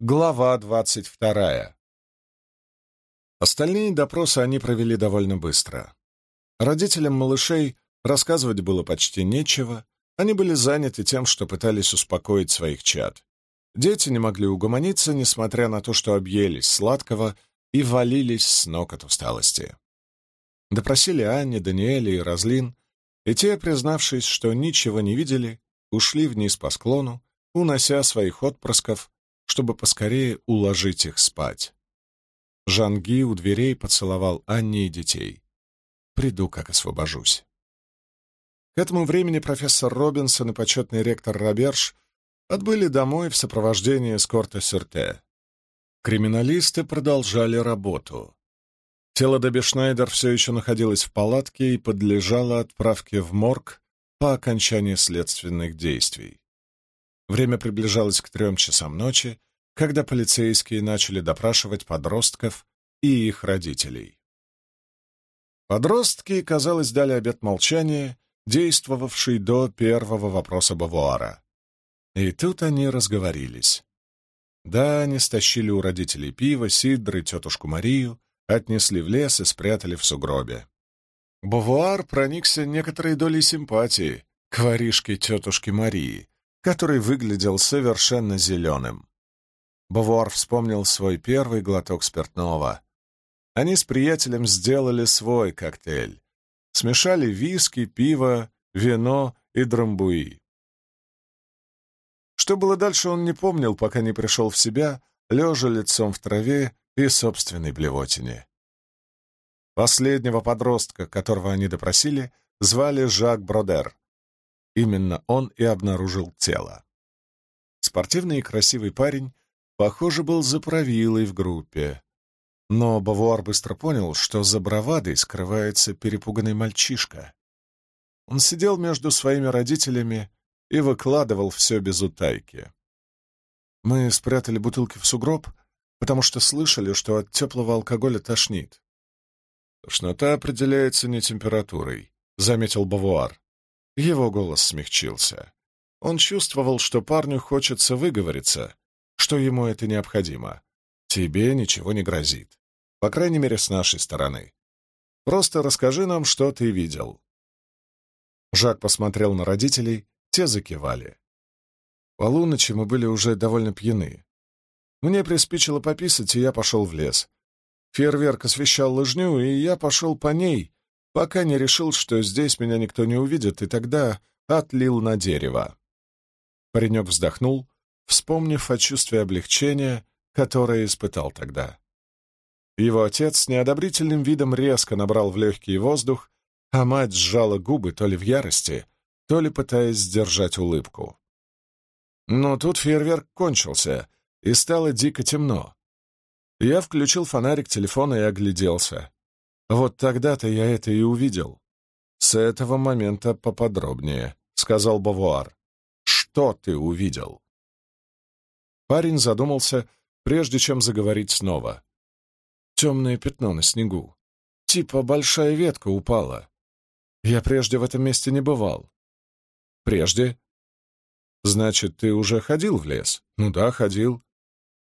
Глава двадцать вторая. Остальные допросы они провели довольно быстро. Родителям малышей рассказывать было почти нечего, они были заняты тем, что пытались успокоить своих чад. Дети не могли угомониться, несмотря на то, что объелись сладкого и валились с ног от усталости. Допросили Анни, Даниэля и Разлин, и те, признавшись, что ничего не видели, ушли вниз по склону, унося своих отпрысков чтобы поскорее уложить их спать. Жанги у дверей поцеловал Анне и детей. «Приду, как освобожусь». К этому времени профессор Робинсон и почетный ректор Роберж отбыли домой в сопровождении эскорта Сюрте. Криминалисты продолжали работу. Тело Деби Шнайдер все еще находилось в палатке и подлежало отправке в морг по окончании следственных действий. Время приближалось к трем часам ночи, когда полицейские начали допрашивать подростков и их родителей. Подростки, казалось, дали обет молчания, действовавший до первого вопроса Бавуара. И тут они разговорились. Да, они стащили у родителей пиво, сидр и тетушку Марию, отнесли в лес и спрятали в сугробе. Бавуар проникся некоторой долей симпатии к воришке тетушки Марии, который выглядел совершенно зеленым. Бавуар вспомнил свой первый глоток спиртного. Они с приятелем сделали свой коктейль. Смешали виски, пиво, вино и драмбуи. Что было дальше, он не помнил, пока не пришел в себя, лежа лицом в траве и собственной блевотине. Последнего подростка, которого они допросили, звали Жак Бродер. Именно он и обнаружил тело. Спортивный и красивый парень, похоже, был за в группе. Но Бавуар быстро понял, что за бравадой скрывается перепуганный мальчишка. Он сидел между своими родителями и выкладывал все без утайки. Мы спрятали бутылки в сугроб, потому что слышали, что от теплого алкоголя тошнит. «Тошнота определяется не температурой», — заметил Бавуар. Его голос смягчился. Он чувствовал, что парню хочется выговориться, что ему это необходимо. Тебе ничего не грозит. По крайней мере, с нашей стороны. Просто расскажи нам, что ты видел. Жак посмотрел на родителей, те закивали. Полуночи мы были уже довольно пьяны. Мне приспичило пописать, и я пошел в лес. Фейерверк освещал лыжню, и я пошел по ней, пока не решил, что здесь меня никто не увидит, и тогда отлил на дерево. Паренек вздохнул, вспомнив о чувстве облегчения, которое испытал тогда. Его отец с неодобрительным видом резко набрал в легкий воздух, а мать сжала губы то ли в ярости, то ли пытаясь сдержать улыбку. Но тут фейерверк кончился, и стало дико темно. Я включил фонарик телефона и огляделся. Вот тогда-то я это и увидел. С этого момента поподробнее, — сказал Бавуар. Что ты увидел? Парень задумался, прежде чем заговорить снова. Темное пятно на снегу. Типа большая ветка упала. Я прежде в этом месте не бывал. Прежде? Значит, ты уже ходил в лес? Ну да, ходил.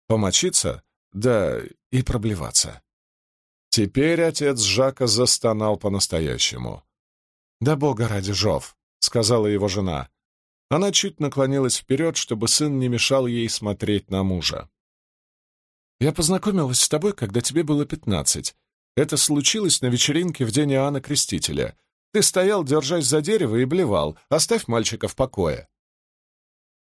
Помочиться? Да, и проблеваться. Теперь отец Жака застонал по-настоящему. «Да бога ради, Жов!» — сказала его жена. Она чуть наклонилась вперед, чтобы сын не мешал ей смотреть на мужа. «Я познакомилась с тобой, когда тебе было пятнадцать. Это случилось на вечеринке в день Иоанна Крестителя. Ты стоял, держась за дерево, и блевал. Оставь мальчика в покое».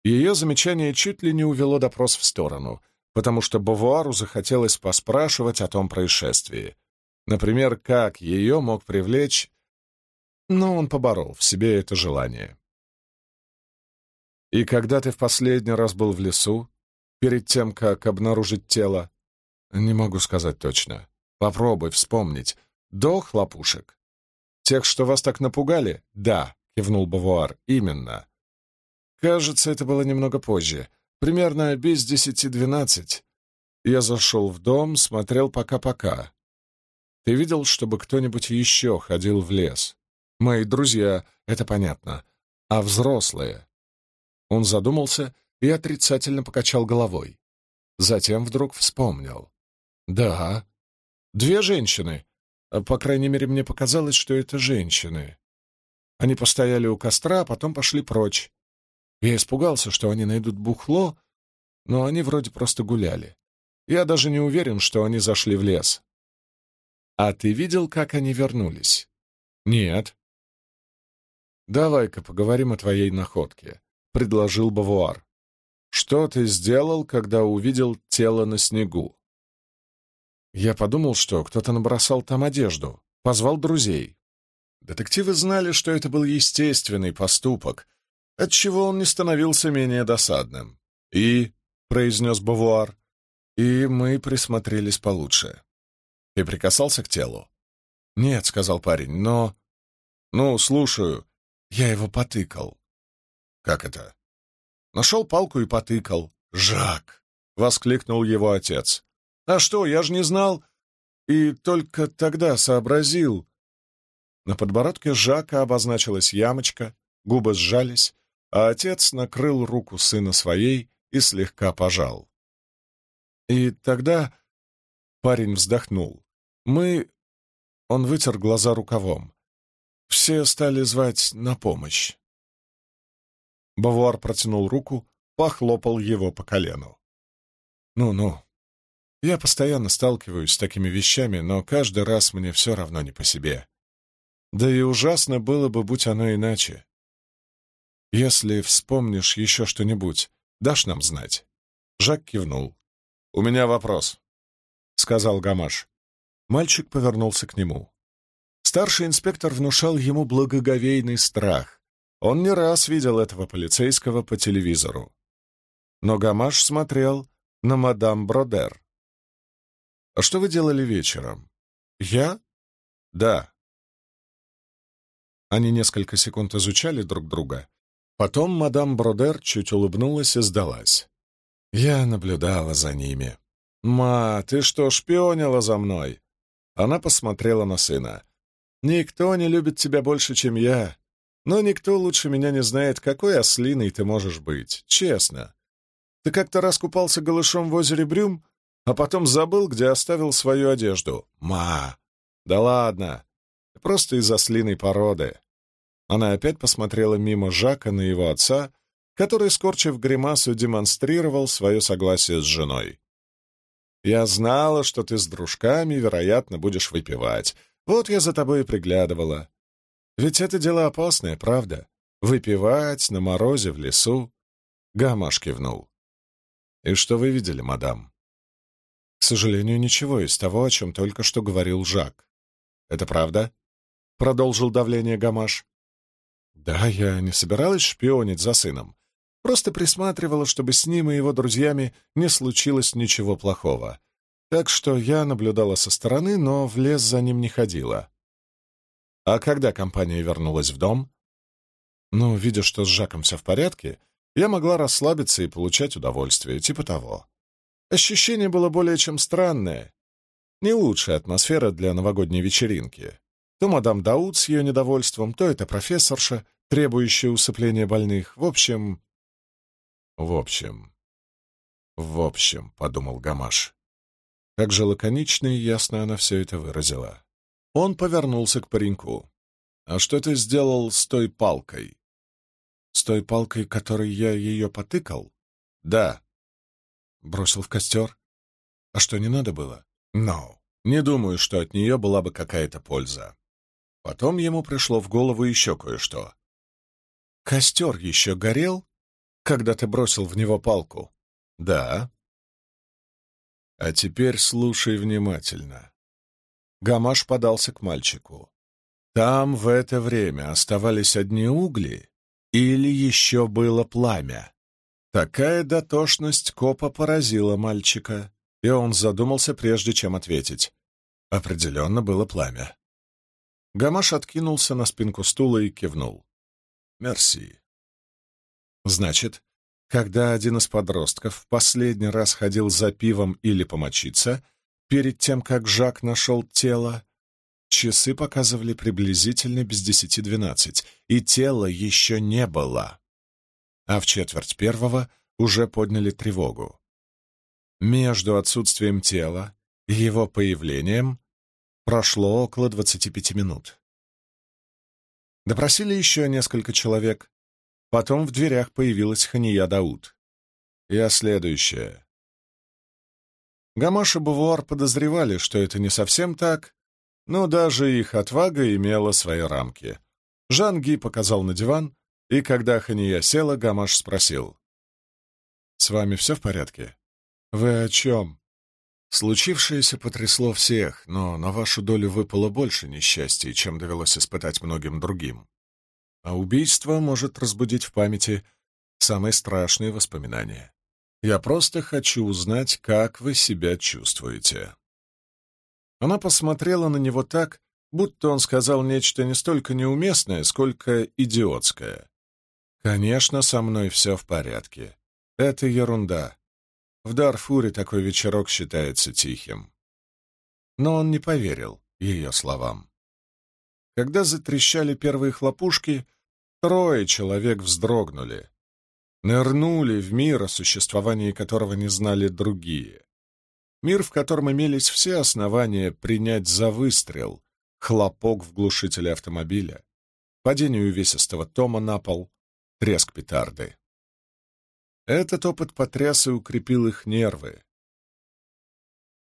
Ее замечание чуть ли не увело допрос в сторону — потому что Бавуару захотелось поспрашивать о том происшествии. Например, как ее мог привлечь... Но он поборол в себе это желание. «И когда ты в последний раз был в лесу, перед тем, как обнаружить тело?» «Не могу сказать точно. Попробуй вспомнить. До хлопушек?» «Тех, что вас так напугали?» «Да», — кивнул Бавуар, — «именно». «Кажется, это было немного позже. Примерно без десяти двенадцать я зашел в дом, смотрел пока-пока. Ты видел, чтобы кто-нибудь еще ходил в лес? Мои друзья, это понятно. А взрослые? Он задумался и отрицательно покачал головой. Затем вдруг вспомнил. «Да, две женщины. По крайней мере, мне показалось, что это женщины. Они постояли у костра, а потом пошли прочь. Я испугался, что они найдут бухло, но они вроде просто гуляли. Я даже не уверен, что они зашли в лес. А ты видел, как они вернулись? Нет. Давай-ка поговорим о твоей находке, — предложил Бавуар. Что ты сделал, когда увидел тело на снегу? Я подумал, что кто-то набросал там одежду, позвал друзей. Детективы знали, что это был естественный поступок, отчего он не становился менее досадным. И, — произнес Бавуар, — и мы присмотрелись получше. Ты прикасался к телу? Нет, — сказал парень, — но... Ну, слушаю. Я его потыкал. Как это? Нашел палку и потыкал. «Жак!» — воскликнул его отец. «А что, я же не знал!» И только тогда сообразил. На подбородке Жака обозначилась ямочка, губы сжались, а отец накрыл руку сына своей и слегка пожал. И тогда парень вздохнул. Мы... Он вытер глаза рукавом. Все стали звать на помощь. Бавуар протянул руку, похлопал его по колену. «Ну-ну, я постоянно сталкиваюсь с такими вещами, но каждый раз мне все равно не по себе. Да и ужасно было бы, будь оно иначе. Если вспомнишь еще что-нибудь, дашь нам знать?» Жак кивнул. «У меня вопрос», — сказал Гамаш. Мальчик повернулся к нему. Старший инспектор внушал ему благоговейный страх. Он не раз видел этого полицейского по телевизору. Но Гамаш смотрел на мадам Бродер. «А что вы делали вечером?» «Я?» «Да». Они несколько секунд изучали друг друга. Потом мадам Бродер чуть улыбнулась и сдалась. Я наблюдала за ними. «Ма, ты что, шпионила за мной?» Она посмотрела на сына. «Никто не любит тебя больше, чем я. Но никто лучше меня не знает, какой ослиной ты можешь быть. Честно. Ты как-то раз купался голышом в озере Брюм, а потом забыл, где оставил свою одежду. Ма! Да ладно. Просто из ослиной породы». Она опять посмотрела мимо Жака на его отца, который, скорчив гримасу, демонстрировал свое согласие с женой. «Я знала, что ты с дружками, вероятно, будешь выпивать. Вот я за тобой и приглядывала. Ведь это дело опасное, правда? Выпивать на морозе в лесу. Гамаш кивнул. И что вы видели, мадам? К сожалению, ничего из того, о чем только что говорил Жак. Это правда? Продолжил давление Гамаш. Да, я не собиралась шпионить за сыном. Просто присматривала, чтобы с ним и его друзьями не случилось ничего плохого. Так что я наблюдала со стороны, но в лес за ним не ходила. А когда компания вернулась в дом? Ну, видя, что с Жаком все в порядке, я могла расслабиться и получать удовольствие, типа того. Ощущение было более чем странное. Не лучшая атмосфера для новогодней вечеринки. То мадам Дауд с ее недовольством, то это профессорша, требующая усыпления больных. В общем... В общем... В общем, — подумал Гамаш. Как же лаконично и ясно она все это выразила. Он повернулся к пареньку. «А что ты сделал с той палкой?» «С той палкой, которой я ее потыкал?» «Да». «Бросил в костер?» «А что, не надо было?» «No. Не думаю, что от нее была бы какая-то польза». Потом ему пришло в голову еще кое-что. «Костер еще горел, когда ты бросил в него палку?» «Да». А теперь слушай внимательно. Гамаш подался к мальчику. Там в это время оставались одни угли или еще было пламя? Такая дотошность копа поразила мальчика, и он задумался, прежде чем ответить. Определенно было пламя. Гамаш откинулся на спинку стула и кивнул. «Мерси». «Значит, когда один из подростков в последний раз ходил за пивом или помочиться, перед тем, как Жак нашел тело, часы показывали приблизительно без десяти двенадцать, и тела еще не было. А в четверть первого уже подняли тревогу. Между отсутствием тела и его появлением прошло около 25 минут. Допросили еще несколько человек. Потом в дверях появилась Хания Дауд. Я следующее. Гамаш и Бувуар подозревали, что это не совсем так, но даже их отвага имела свои рамки. Жан-Ги показал на диван, и когда Хания села, Гамаш спросил. «С вами все в порядке?» «Вы о чем?» Случившееся потрясло всех, но на вашу долю выпало больше несчастий, чем довелось испытать многим другим. А убийство может разбудить в памяти самые страшные воспоминания. Я просто хочу узнать, как вы себя чувствуете. Она посмотрела на него так, будто он сказал нечто не столько неуместное, сколько идиотское. «Конечно, со мной все в порядке. Это ерунда. В Дарфуре такой вечерок считается тихим». Но он не поверил ее словам. Когда затрещали первые хлопушки, трое человек вздрогнули, нырнули в мир, о существовании которого не знали другие. Мир, в котором имелись все основания принять за выстрел, хлопок в глушителе автомобиля, падение увесистого Тома на пол, треск петарды. Этот опыт потряс и укрепил их нервы.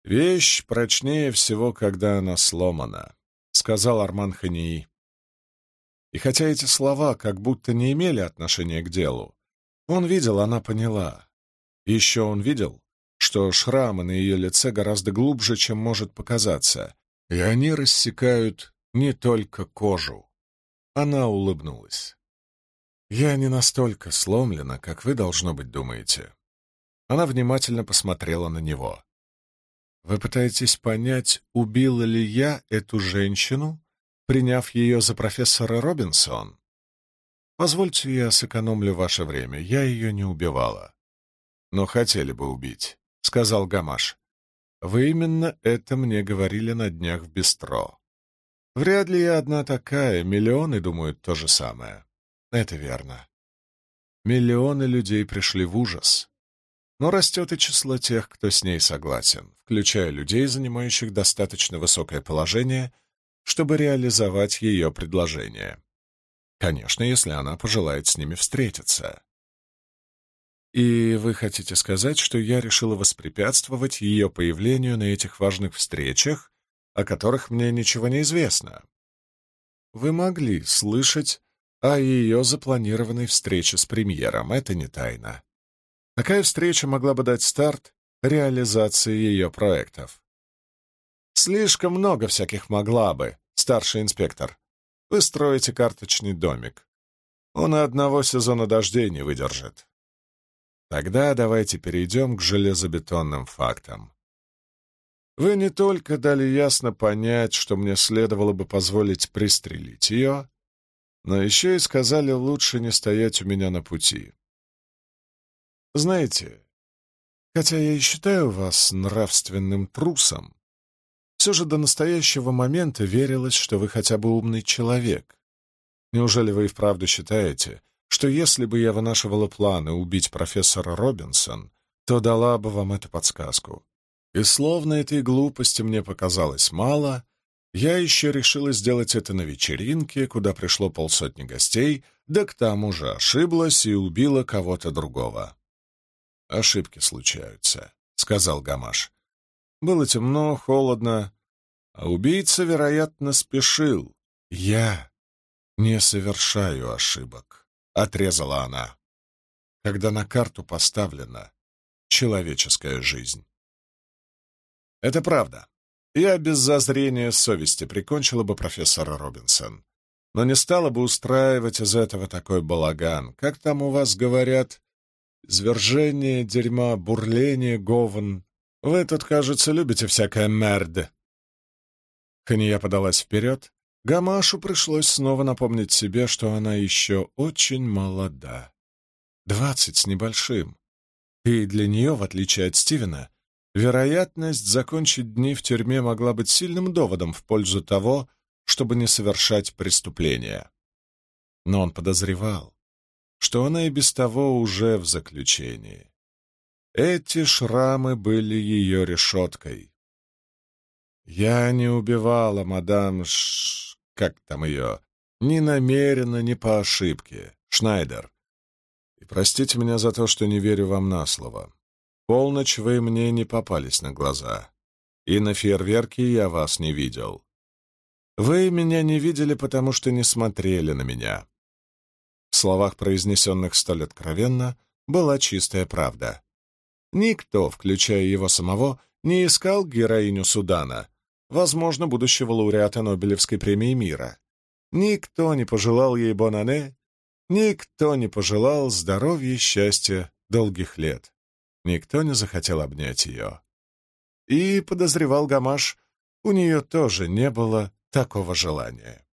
«Вещь прочнее всего, когда она сломана», — сказал Арман Хании. И хотя эти слова как будто не имели отношения к делу, он видел, она поняла. Еще он видел, что шрамы на ее лице гораздо глубже, чем может показаться, и они рассекают не только кожу. Она улыбнулась. «Я не настолько сломлена, как вы, должно быть, думаете». Она внимательно посмотрела на него. «Вы пытаетесь понять, убила ли я эту женщину, приняв ее за профессора Робинсон? Позвольте, я сэкономлю ваше время, я ее не убивала. Но хотели бы убить сказал Гамаш. «Вы именно это мне говорили на днях в бистро. Вряд ли я одна такая, миллионы думают то же самое. Это верно. Миллионы людей пришли в ужас. Но растет и число тех, кто с ней согласен, включая людей, занимающих достаточно высокое положение, чтобы реализовать ее предложение. Конечно, если она пожелает с ними встретиться. И вы хотите сказать, что я решила воспрепятствовать ее появлению на этих важных встречах, о которых мне ничего не известно? Вы могли слышать о ее запланированной встрече с премьером, это не тайна. Такая встреча могла бы дать старт реализации ее проектов. Слишком много всяких могла бы, старший инспектор. Вы строите карточный домик. Он и одного сезона дождей не выдержит. Тогда давайте перейдем к железобетонным фактам. Вы не только дали ясно понять, что мне следовало бы позволить пристрелить ее, но еще и сказали лучше не стоять у меня на пути. Знаете, хотя я и считаю вас нравственным трусом, все же до настоящего момента верилось, что вы хотя бы умный человек. Неужели вы и вправду считаете, что если бы я вынашивала планы убить профессора Робинсон, то дала бы вам эту подсказку. И словно этой глупости мне показалось мало, я еще решила сделать это на вечеринке, куда пришло полсотни гостей, да к тому же ошиблась и убила кого-то другого. «Ошибки случаются», — сказал Гамаш. «Было темно, холодно, а убийца, вероятно, спешил. Я не совершаю ошибок» отрезала она, когда на карту поставлена человеческая жизнь. Это правда. Я без зазрения совести прикончила бы профессора Робинсон, но не стала бы устраивать из этого такой балаган. Как там у вас говорят? Извержение, дерьма, бурление, говн. Вы тут, кажется, любите всякое мерд. Хания подалась вперед, Гамашу пришлось снова напомнить себе, что она еще очень молода. Двадцать с небольшим. И для нее, в отличие от Стивена, вероятность закончить дни в тюрьме могла быть сильным доводом в пользу того, чтобы не совершать преступления. Но он подозревал, что она и без того уже в заключении. Эти шрамы были ее решеткой. Я не убивала мадам Ш... как там ее? Ни намеренно, ни по ошибке. Шнайдер. И простите меня за то, что не верю вам на слово. Полночь вы мне не попались на глаза. И на фейерверке я вас не видел. Вы меня не видели, потому что не смотрели на меня. В словах, произнесенных столь откровенно, была чистая правда. Никто, включая его самого, не искал героиню Судана, возможно, будущего лауреата Нобелевской премии мира. Никто не пожелал ей бонане, никто не пожелал здоровья и счастья долгих лет. Никто не захотел обнять ее. И, подозревал Гамаш, у нее тоже не было такого желания.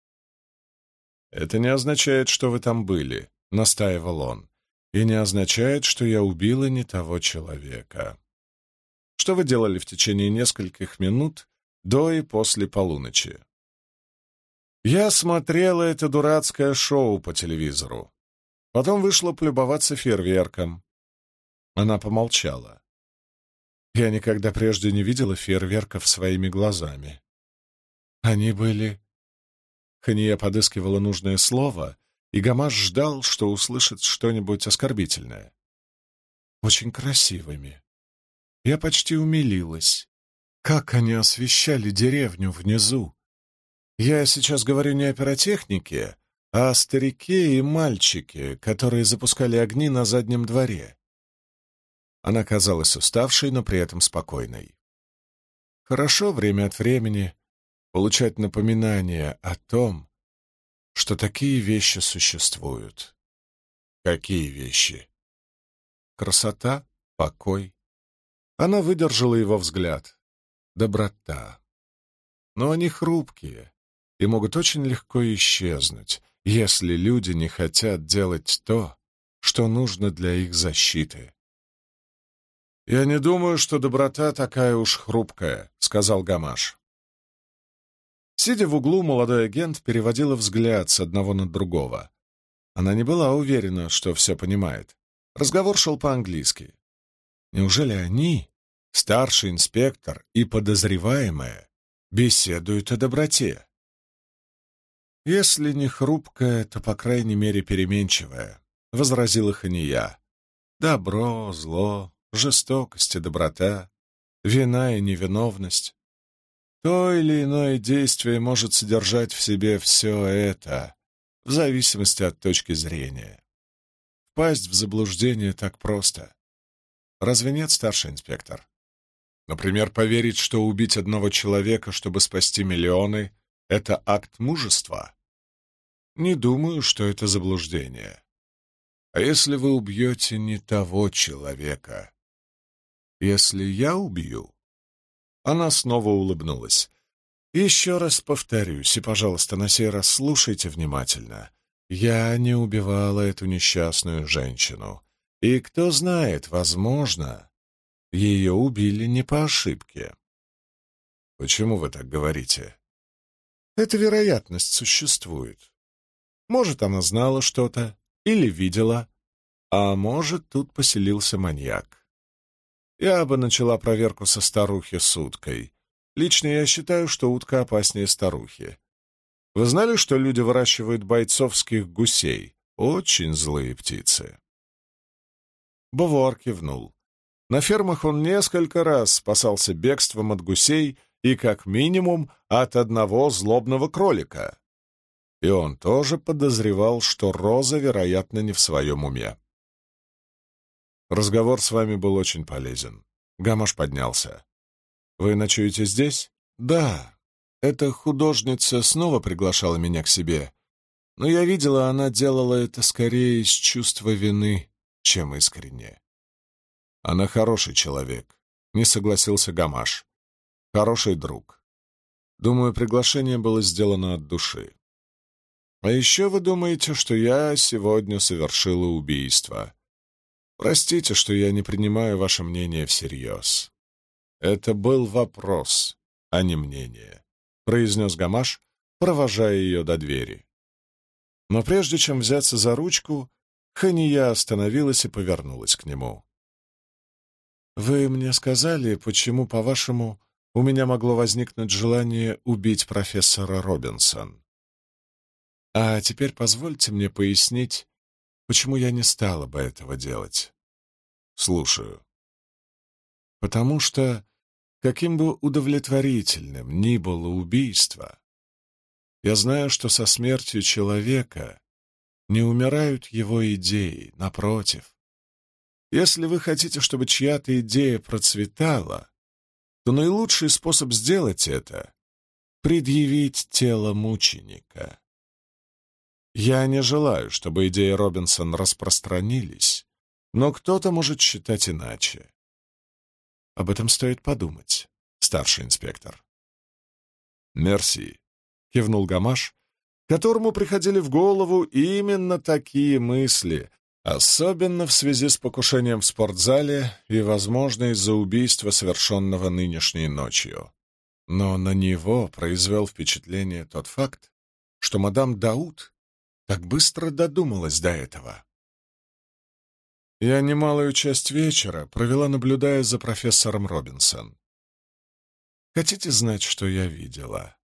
«Это не означает, что вы там были», — настаивал он, «и не означает, что я убила не того человека. Что вы делали в течение нескольких минут до и после полуночи?» Я смотрела это дурацкое шоу по телевизору. Потом вышла полюбоваться фейерверком. Она помолчала. Я никогда прежде не видела фейерверков своими глазами. Они были... Хания подыскивала нужное слово, и Гамаш ждал, что услышит что-нибудь оскорбительное. Очень красивыми. Я почти умилилась. Как они освещали деревню внизу. Я сейчас говорю не о пиротехнике, а о старике и мальчике, которые запускали огни на заднем дворе. Она казалась уставшей, но при этом спокойной. Хорошо время от времени получать напоминание о том, что такие вещи существуют. Какие вещи? Красота, покой. Она выдержала его взгляд. Доброта. Но они хрупкие и могут очень легко исчезнуть, если люди не хотят делать то, что нужно для их защиты. «Я не думаю, что доброта такая уж хрупкая», — сказал Гамаш. Сидя в углу, молодой агент переводила взгляд с одного на другого. Она не была уверена, что все понимает. Разговор шел по-английски. Неужели они, старший инспектор и подозреваемая, беседуют о доброте? «Если не хрупкая, то, по крайней мере, переменчивая», — возразила Хания. «Добро, зло, жестокость и доброта, вина и невиновность. То или иное действие может содержать в себе все это, в зависимости от точки зрения. Впасть в заблуждение так просто. Разве нет, старший инспектор? Например, поверить, что убить одного человека, чтобы спасти миллионы — это акт мужества? Не думаю, что это заблуждение. А если вы убьете не того человека? Если я убью? Она снова улыбнулась. Еще раз повторюсь, и, пожалуйста, на сей раз слушайте внимательно. Я не убивала эту несчастную женщину. И кто знает, возможно, ее убили не по ошибке. Почему вы так говорите? Эта вероятность существует. Может, она знала что-то или видела, а может, тут поселился маньяк. Я бы начала проверку со старухи с уткой. Лично я считаю, что утка опаснее старухи. Вы знали, что люди выращивают бойцовских гусей? Очень злые птицы. Бавуар кивнул. На фермах он несколько раз спасался бегством от гусей и как минимум от одного злобного кролика. И он тоже подозревал, что Роза, вероятно, не в своем уме. Разговор с вами был очень полезен. Гамаш поднялся. «Вы ночуете здесь?» «Да. Эта художница снова приглашала меня к себе. Но я видела, она делала это скорее из чувства вины, чем искренне». «Она хороший человек», — не согласился Гамаш. Хороший друг. Думаю, приглашение было сделано от души. А еще вы думаете, что я сегодня совершила убийство. Простите, что я не принимаю ваше мнение всерьез. Это был вопрос, а не мнение, — произнес Гамаш, провожая ее до двери. Но прежде чем взяться за ручку, Хания остановилась и повернулась к нему. Вы мне сказали, почему, по-вашему, у меня могло возникнуть желание убить профессора Робинсон. А теперь позвольте мне пояснить, почему я не стала бы этого делать. Слушаю. Потому что, каким бы удовлетворительным ни было убийство, я знаю, что со смертью человека не умирают его идеи, напротив. Если вы хотите, чтобы чья-то идея процветала, то наилучший способ сделать это — предъявить тело мученика. Я не желаю, чтобы идеи Робинсон распространились, но кто-то может считать иначе. Об этом стоит подумать, старший инспектор. «Мерси», — кивнул Гамаш, которому приходили в голову именно такие мысли, особенно в связи с покушением в спортзале и, возможно, из-за убийства, совершенного нынешней ночью. Но на него произвел впечатление тот факт, что мадам Дауд так быстро додумалась до этого. Я немалую часть вечера провела, наблюдая за профессором Робинсон. Хотите знать, что я видела?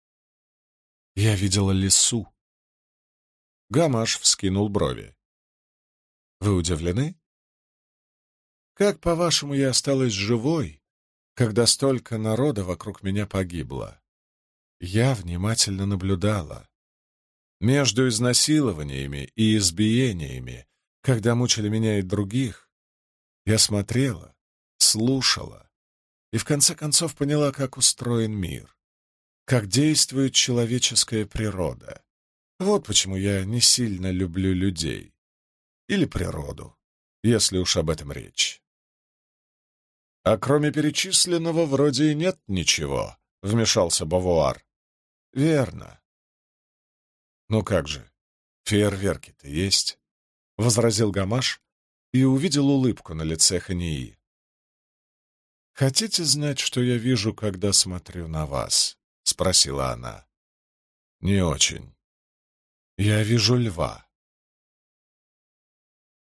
Я видела лису. Гамаш вскинул брови. Вы удивлены? Как, по-вашему, я осталась живой, когда столько народа вокруг меня погибло? Я внимательно наблюдала. Между изнасилованиями и избиениями, когда мучили меня и других, я смотрела, слушала и в конце концов поняла, как устроен мир, как действует человеческая природа. Вот почему я не сильно люблю людей или природу, если уж об этом речь. А кроме перечисленного вроде и нет ничего, — вмешался Бавуар. Верно. Ну как же, фейерверки-то есть, — возразил Гамаш и увидел улыбку на лице Хании. «Хотите знать, что я вижу, когда смотрю на вас?» — спросила она. «Не очень. Я вижу льва.